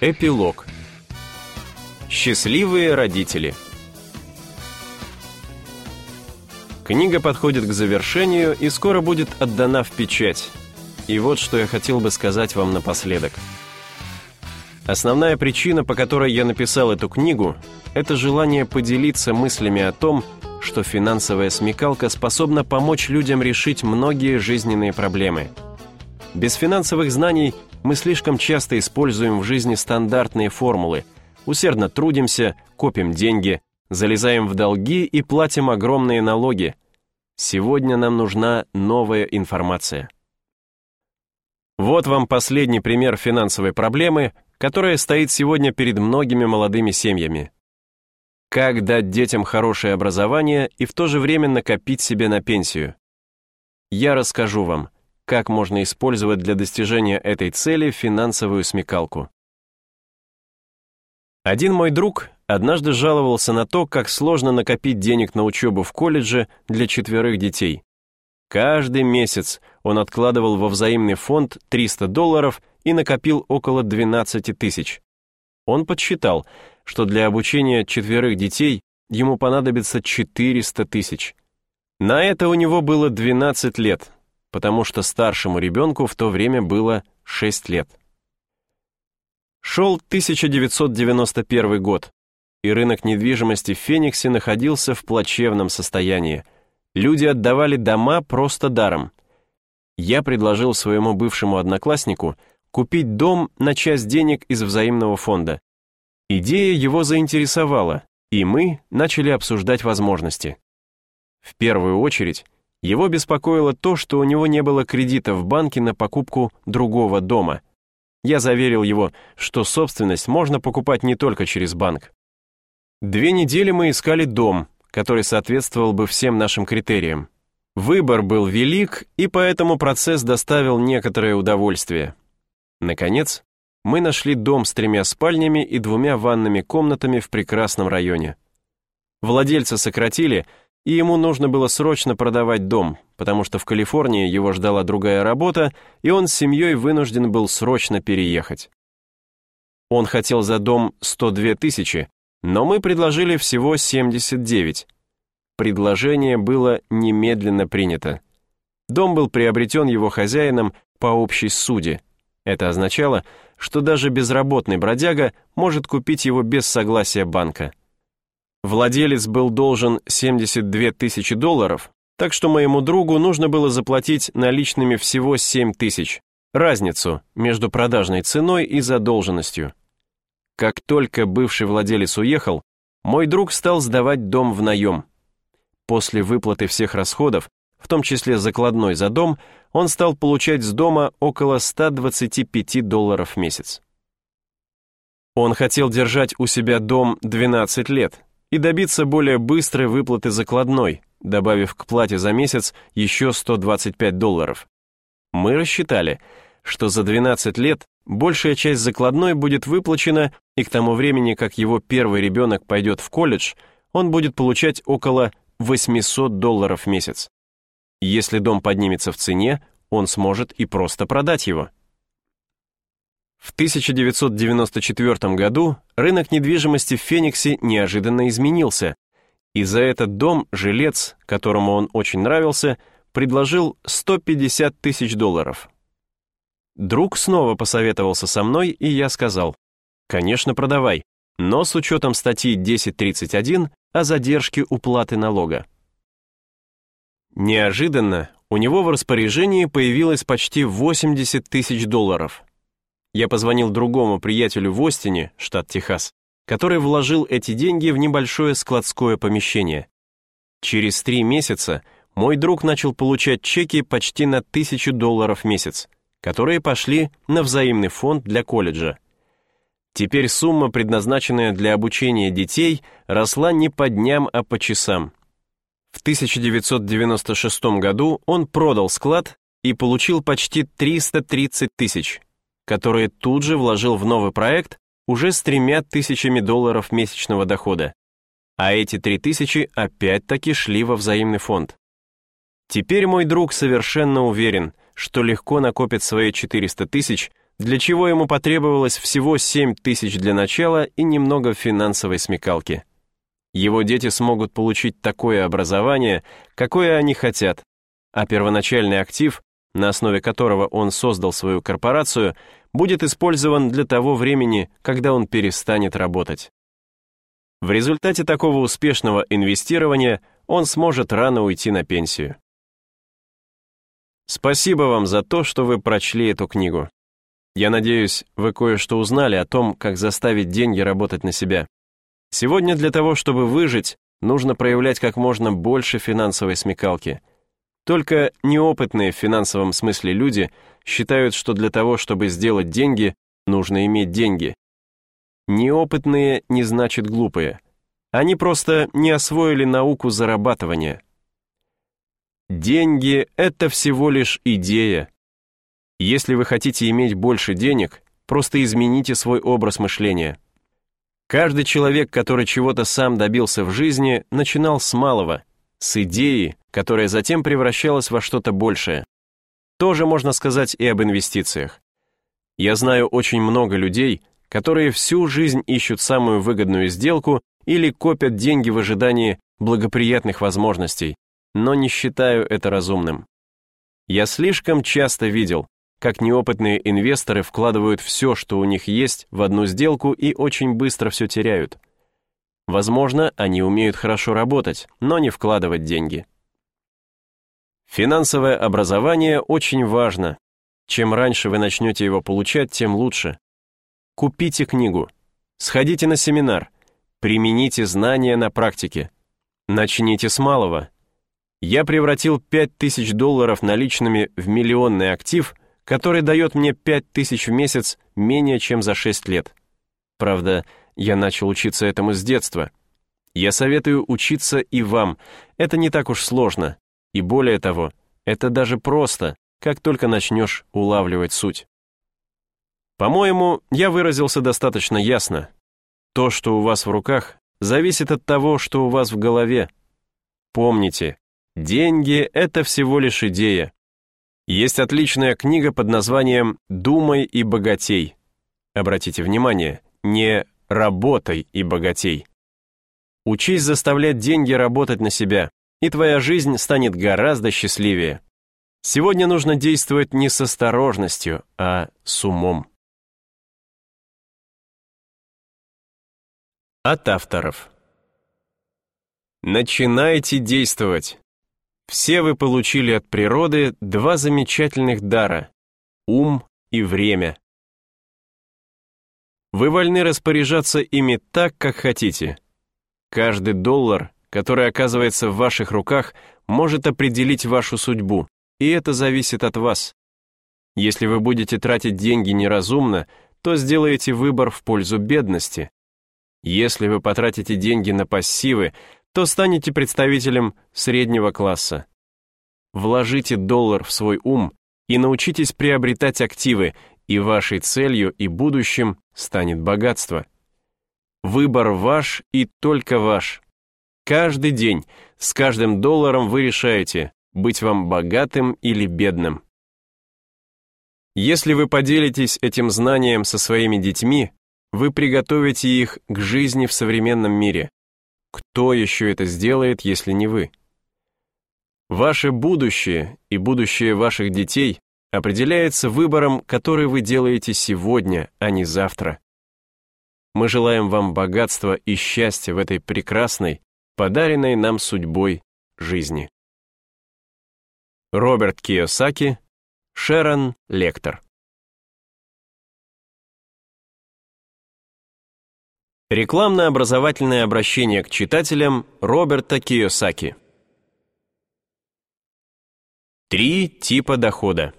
Эпилог. Счастливые родители. Книга подходит к завершению и скоро будет отдана в печать. И вот что я хотел бы сказать вам напоследок. Основная причина, по которой я написал эту книгу, это желание поделиться мыслями о том, что финансовая смекалка способна помочь людям решить многие жизненные проблемы. Без финансовых знаний мы слишком часто используем в жизни стандартные формулы, усердно трудимся, копим деньги, залезаем в долги и платим огромные налоги. Сегодня нам нужна новая информация. Вот вам последний пример финансовой проблемы, которая стоит сегодня перед многими молодыми семьями. Как дать детям хорошее образование и в то же время накопить себе на пенсию? Я расскажу вам, как можно использовать для достижения этой цели финансовую смекалку. Один мой друг однажды жаловался на то, как сложно накопить денег на учебу в колледже для четверых детей. Каждый месяц он откладывал во взаимный фонд 300 долларов и накопил около 12 тысяч. Он подсчитал, что для обучения четверых детей ему понадобится 400 тысяч. На это у него было 12 лет, потому что старшему ребенку в то время было 6 лет. Шел 1991 год, и рынок недвижимости в Фениксе находился в плачевном состоянии. Люди отдавали дома просто даром. Я предложил своему бывшему однокласснику купить дом на часть денег из взаимного фонда. Идея его заинтересовала, и мы начали обсуждать возможности. В первую очередь, его беспокоило то, что у него не было кредита в банке на покупку другого дома. Я заверил его, что собственность можно покупать не только через банк. Две недели мы искали дом, который соответствовал бы всем нашим критериям. Выбор был велик, и поэтому процесс доставил некоторое удовольствие. Наконец, мы нашли дом с тремя спальнями и двумя ванными комнатами в прекрасном районе. Владельца сократили, и ему нужно было срочно продавать дом, потому что в Калифорнии его ждала другая работа, и он с семьей вынужден был срочно переехать. Он хотел за дом 102 тысячи, но мы предложили всего 79. Предложение было немедленно принято. Дом был приобретен его хозяином по общей суде. Это означало, что даже безработный бродяга может купить его без согласия банка. Владелец был должен 72 тысячи долларов, так что моему другу нужно было заплатить наличными всего 7 тысяч, разницу между продажной ценой и задолженностью. Как только бывший владелец уехал, мой друг стал сдавать дом в наем. После выплаты всех расходов, в том числе закладной за дом, он стал получать с дома около 125 долларов в месяц. Он хотел держать у себя дом 12 лет, и добиться более быстрой выплаты закладной, добавив к плате за месяц еще 125 долларов. Мы рассчитали, что за 12 лет большая часть закладной будет выплачена, и к тому времени, как его первый ребенок пойдет в колледж, он будет получать около 800 долларов в месяц. Если дом поднимется в цене, он сможет и просто продать его. В 1994 году рынок недвижимости в Фениксе неожиданно изменился, и за этот дом жилец, которому он очень нравился, предложил 150 тысяч долларов. Друг снова посоветовался со мной, и я сказал, «Конечно, продавай, но с учетом статьи 1031 о задержке уплаты налога». Неожиданно у него в распоряжении появилось почти 80 тысяч долларов – я позвонил другому приятелю в Остине, штат Техас, который вложил эти деньги в небольшое складское помещение. Через три месяца мой друг начал получать чеки почти на тысячу долларов в месяц, которые пошли на взаимный фонд для колледжа. Теперь сумма, предназначенная для обучения детей, росла не по дням, а по часам. В 1996 году он продал склад и получил почти 330 тысяч, которые тут же вложил в новый проект уже с тремя тысячами долларов месячного дохода. А эти три тысячи опять-таки шли во взаимный фонд. Теперь мой друг совершенно уверен, что легко накопит свои 400 тысяч, для чего ему потребовалось всего 7 тысяч для начала и немного финансовой смекалки. Его дети смогут получить такое образование, какое они хотят, а первоначальный актив, на основе которого он создал свою корпорацию, будет использован для того времени, когда он перестанет работать. В результате такого успешного инвестирования он сможет рано уйти на пенсию. Спасибо вам за то, что вы прочли эту книгу. Я надеюсь, вы кое-что узнали о том, как заставить деньги работать на себя. Сегодня для того, чтобы выжить, нужно проявлять как можно больше финансовой смекалки. Только неопытные в финансовом смысле люди считают, что для того, чтобы сделать деньги, нужно иметь деньги. Неопытные не значит глупые. Они просто не освоили науку зарабатывания. Деньги — это всего лишь идея. Если вы хотите иметь больше денег, просто измените свой образ мышления. Каждый человек, который чего-то сам добился в жизни, начинал с малого, с идеи, которая затем превращалась во что-то большее. Тоже можно сказать и об инвестициях. Я знаю очень много людей, которые всю жизнь ищут самую выгодную сделку или копят деньги в ожидании благоприятных возможностей, но не считаю это разумным. Я слишком часто видел, как неопытные инвесторы вкладывают все, что у них есть, в одну сделку и очень быстро все теряют. Возможно, они умеют хорошо работать, но не вкладывать деньги. Финансовое образование очень важно. Чем раньше вы начнете его получать, тем лучше. Купите книгу, сходите на семинар, примените знания на практике. Начните с малого. Я превратил 5000 долларов наличными в миллионный актив – который дает мне 5000 в месяц менее чем за 6 лет. Правда, я начал учиться этому с детства. Я советую учиться и вам. Это не так уж сложно. И более того, это даже просто, как только начнешь улавливать суть. По-моему, я выразился достаточно ясно. То, что у вас в руках, зависит от того, что у вас в голове. Помните, деньги — это всего лишь идея. Есть отличная книга под названием «Думай и богатей». Обратите внимание, не «Работай и богатей». Учись заставлять деньги работать на себя, и твоя жизнь станет гораздо счастливее. Сегодня нужно действовать не с осторожностью, а с умом. От авторов. Начинайте действовать. Все вы получили от природы два замечательных дара — ум и время. Вы вольны распоряжаться ими так, как хотите. Каждый доллар, который оказывается в ваших руках, может определить вашу судьбу, и это зависит от вас. Если вы будете тратить деньги неразумно, то сделаете выбор в пользу бедности. Если вы потратите деньги на пассивы, то станете представителем среднего класса. Вложите доллар в свой ум и научитесь приобретать активы, и вашей целью и будущим станет богатство. Выбор ваш и только ваш. Каждый день, с каждым долларом вы решаете, быть вам богатым или бедным. Если вы поделитесь этим знанием со своими детьми, вы приготовите их к жизни в современном мире. Кто еще это сделает, если не вы? Ваше будущее и будущее ваших детей определяется выбором, который вы делаете сегодня, а не завтра. Мы желаем вам богатства и счастья в этой прекрасной, подаренной нам судьбой жизни. Роберт Кiyosaki, Шерон Лектор Рекламно-образовательное обращение к читателям Роберта Кiyosaki. Три типа дохода.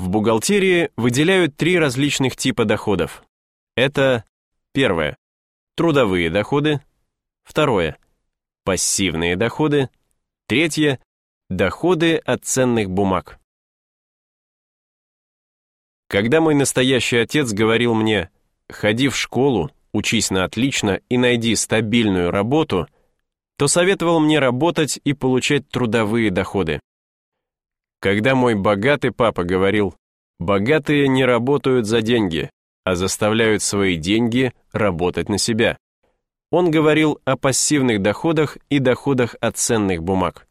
В бухгалтерии выделяют три различных типа доходов. Это первое – трудовые доходы, второе – пассивные доходы, третье – доходы от ценных бумаг. Когда мой настоящий отец говорил мне «ходи в школу, учись на отлично и найди стабильную работу», то советовал мне работать и получать трудовые доходы. Когда мой богатый папа говорил, богатые не работают за деньги, а заставляют свои деньги работать на себя. Он говорил о пассивных доходах и доходах от ценных бумаг.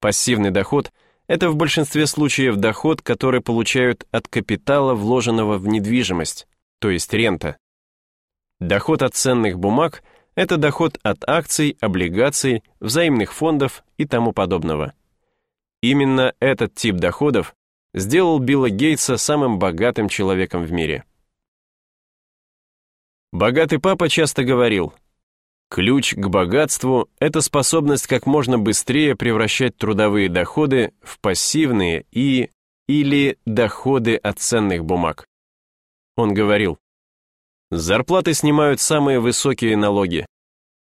Пассивный доход – это в большинстве случаев доход, который получают от капитала, вложенного в недвижимость, то есть рента. Доход от ценных бумаг – это доход от акций, облигаций, взаимных фондов и тому подобного. Именно этот тип доходов сделал Билла Гейтса самым богатым человеком в мире. Богатый папа часто говорил, ключ к богатству – это способность как можно быстрее превращать трудовые доходы в пассивные и или доходы от ценных бумаг. Он говорил, зарплаты снимают самые высокие налоги.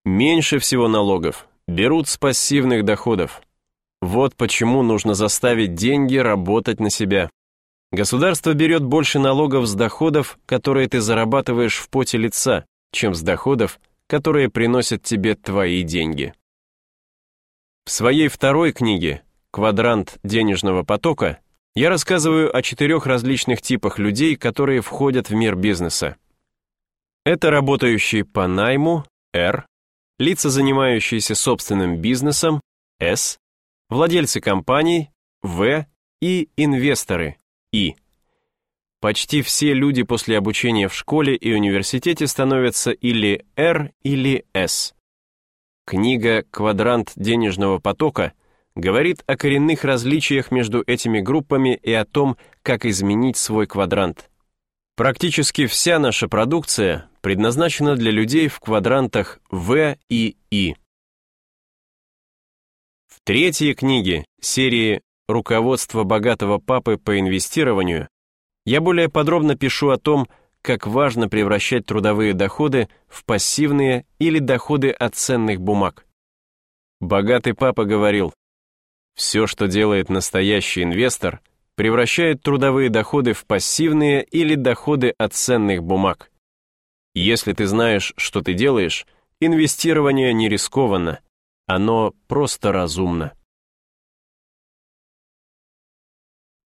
Меньше всего налогов берут с пассивных доходов. Вот почему нужно заставить деньги работать на себя. Государство берет больше налогов с доходов, которые ты зарабатываешь в поте лица, чем с доходов, которые приносят тебе твои деньги. В своей второй книге «Квадрант денежного потока» я рассказываю о четырех различных типах людей, которые входят в мир бизнеса. Это работающие по найму, R, лица, занимающиеся собственным бизнесом, S, владельцы компаний, В и инвесторы, и. Почти все люди после обучения в школе и университете становятся или R, или S. Книга «Квадрант денежного потока» говорит о коренных различиях между этими группами и о том, как изменить свой квадрант. Практически вся наша продукция предназначена для людей в квадрантах В и И. В третьей книге серии руководство богатого папы по инвестированию, я более подробно пишу о том, как важно превращать трудовые доходы в пассивные или доходы от ценных бумаг. Богатый папа говорил, все, что делает настоящий инвестор, превращает трудовые доходы в пассивные или доходы от ценных бумаг. Если ты знаешь, что ты делаешь, инвестирование не рискованно, оно просто разумно.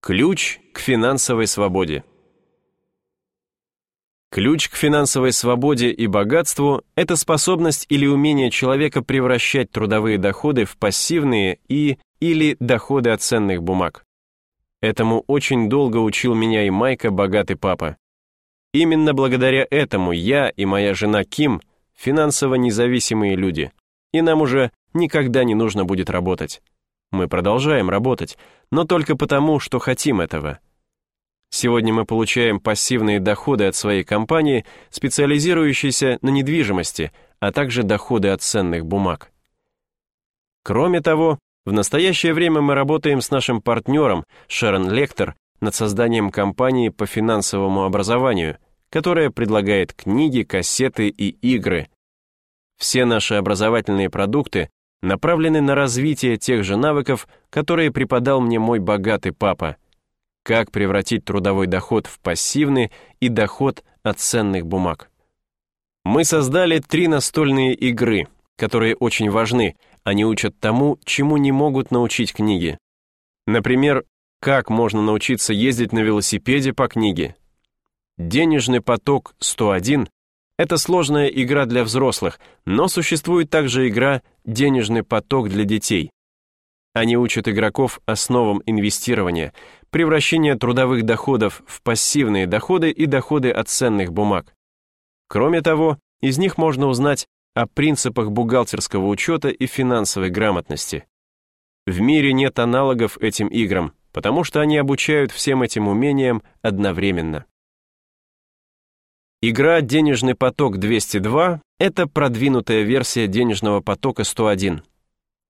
Ключ к финансовой свободе. Ключ к финансовой свободе и богатству – это способность или умение человека превращать трудовые доходы в пассивные и или доходы от ценных бумаг. Этому очень долго учил меня и Майка, богатый папа. Именно благодаря этому я и моя жена Ким – финансово независимые люди, и нам уже никогда не нужно будет работать. Мы продолжаем работать, но только потому, что хотим этого. Сегодня мы получаем пассивные доходы от своей компании, специализирующейся на недвижимости, а также доходы от ценных бумаг. Кроме того, в настоящее время мы работаем с нашим партнером Шерон Лектор над созданием компании по финансовому образованию, которая предлагает книги, кассеты и игры. Все наши образовательные продукты направлены на развитие тех же навыков, которые преподал мне мой богатый папа. Как превратить трудовой доход в пассивный и доход от ценных бумаг. Мы создали три настольные игры, которые очень важны, они учат тому, чему не могут научить книги. Например, как можно научиться ездить на велосипеде по книге. Денежный поток 101 это сложная игра для взрослых, но существует также игра «Денежный поток для детей». Они учат игроков основам инвестирования, превращения трудовых доходов в пассивные доходы и доходы от ценных бумаг. Кроме того, из них можно узнать о принципах бухгалтерского учета и финансовой грамотности. В мире нет аналогов этим играм, потому что они обучают всем этим умениям одновременно. Игра «Денежный поток 202» — это продвинутая версия денежного потока 101.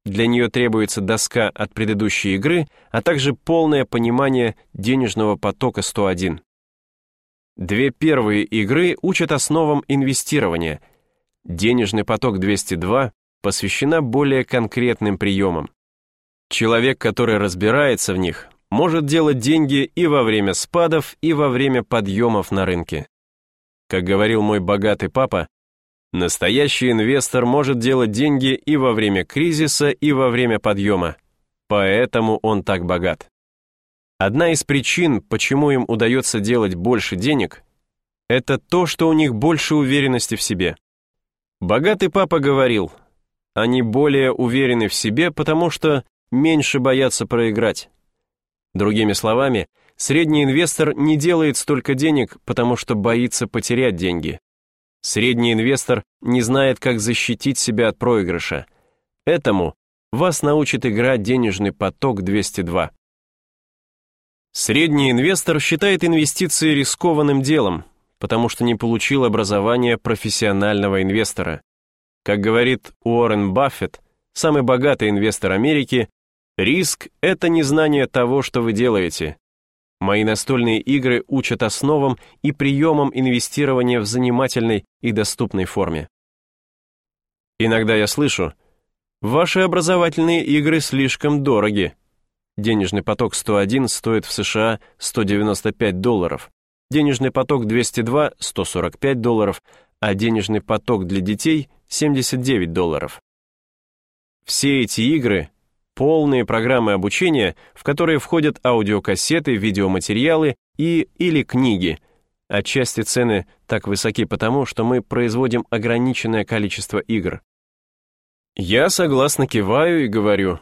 Для нее требуется доска от предыдущей игры, а также полное понимание денежного потока 101. Две первые игры учат основам инвестирования. Денежный поток 202 посвящена более конкретным приемам. Человек, который разбирается в них, может делать деньги и во время спадов, и во время подъемов на рынке. Как говорил мой богатый папа, настоящий инвестор может делать деньги и во время кризиса, и во время подъема. Поэтому он так богат. Одна из причин, почему им удается делать больше денег, это то, что у них больше уверенности в себе. Богатый папа говорил, они более уверены в себе, потому что меньше боятся проиграть. Другими словами, средний инвестор не делает столько денег, потому что боится потерять деньги. Средний инвестор не знает, как защитить себя от проигрыша. Этому вас научит игра «Денежный поток 202». Средний инвестор считает инвестиции рискованным делом, потому что не получил образование профессионального инвестора. Как говорит Уоррен Баффет, самый богатый инвестор Америки, риск — это незнание того, что вы делаете. Мои настольные игры учат основам и приемам инвестирования в занимательной и доступной форме. Иногда я слышу, ваши образовательные игры слишком дороги. Денежный поток 101 стоит в США 195 долларов, денежный поток 202 – 145 долларов, а денежный поток для детей – 79 долларов. Все эти игры — полные программы обучения, в которые входят аудиокассеты, видеоматериалы и или книги. Отчасти цены так высоки потому, что мы производим ограниченное количество игр. Я согласно киваю и говорю,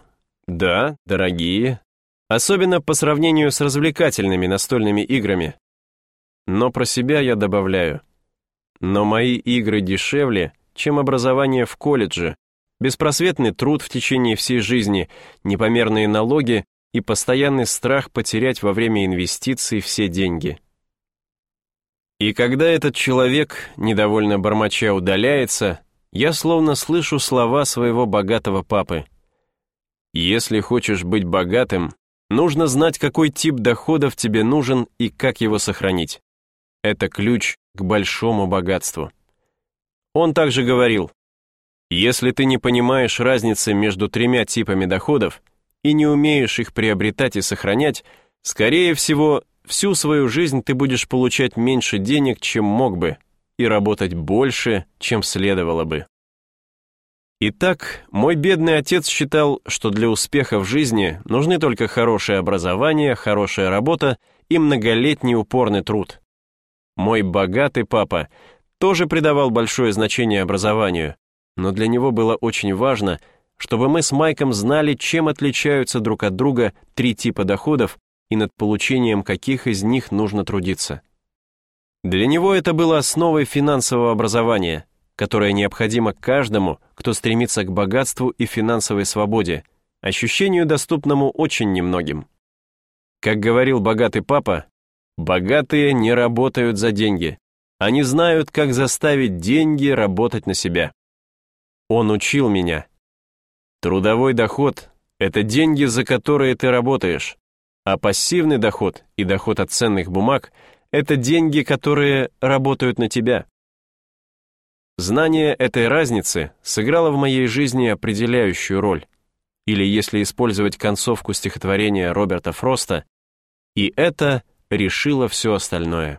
да, дорогие, особенно по сравнению с развлекательными настольными играми. Но про себя я добавляю, но мои игры дешевле, чем образование в колледже, беспросветный труд в течение всей жизни, непомерные налоги и постоянный страх потерять во время инвестиций все деньги. И когда этот человек, недовольно бормоча, удаляется, я словно слышу слова своего богатого папы. Если хочешь быть богатым, нужно знать, какой тип доходов тебе нужен и как его сохранить. Это ключ к большому богатству. Он также говорил, если ты не понимаешь разницы между тремя типами доходов и не умеешь их приобретать и сохранять, скорее всего, всю свою жизнь ты будешь получать меньше денег, чем мог бы, и работать больше, чем следовало бы. Итак, мой бедный отец считал, что для успеха в жизни нужны только хорошее образование, хорошая работа и многолетний упорный труд. Мой богатый папа тоже придавал большое значение образованию, но для него было очень важно, чтобы мы с Майком знали, чем отличаются друг от друга три типа доходов и над получением каких из них нужно трудиться. Для него это было основой финансового образования, которое необходимо каждому, кто стремится к богатству и финансовой свободе, ощущению, доступному очень немногим. Как говорил богатый папа, богатые не работают за деньги. Они знают, как заставить деньги работать на себя. Он учил меня. Трудовой доход — это деньги, за которые ты работаешь, а пассивный доход и доход от ценных бумаг — это деньги, которые работают на тебя. Знание этой разницы сыграло в моей жизни определяющую роль. Или, если использовать концовку стихотворения Роберта Фроста, «И это решило все остальное».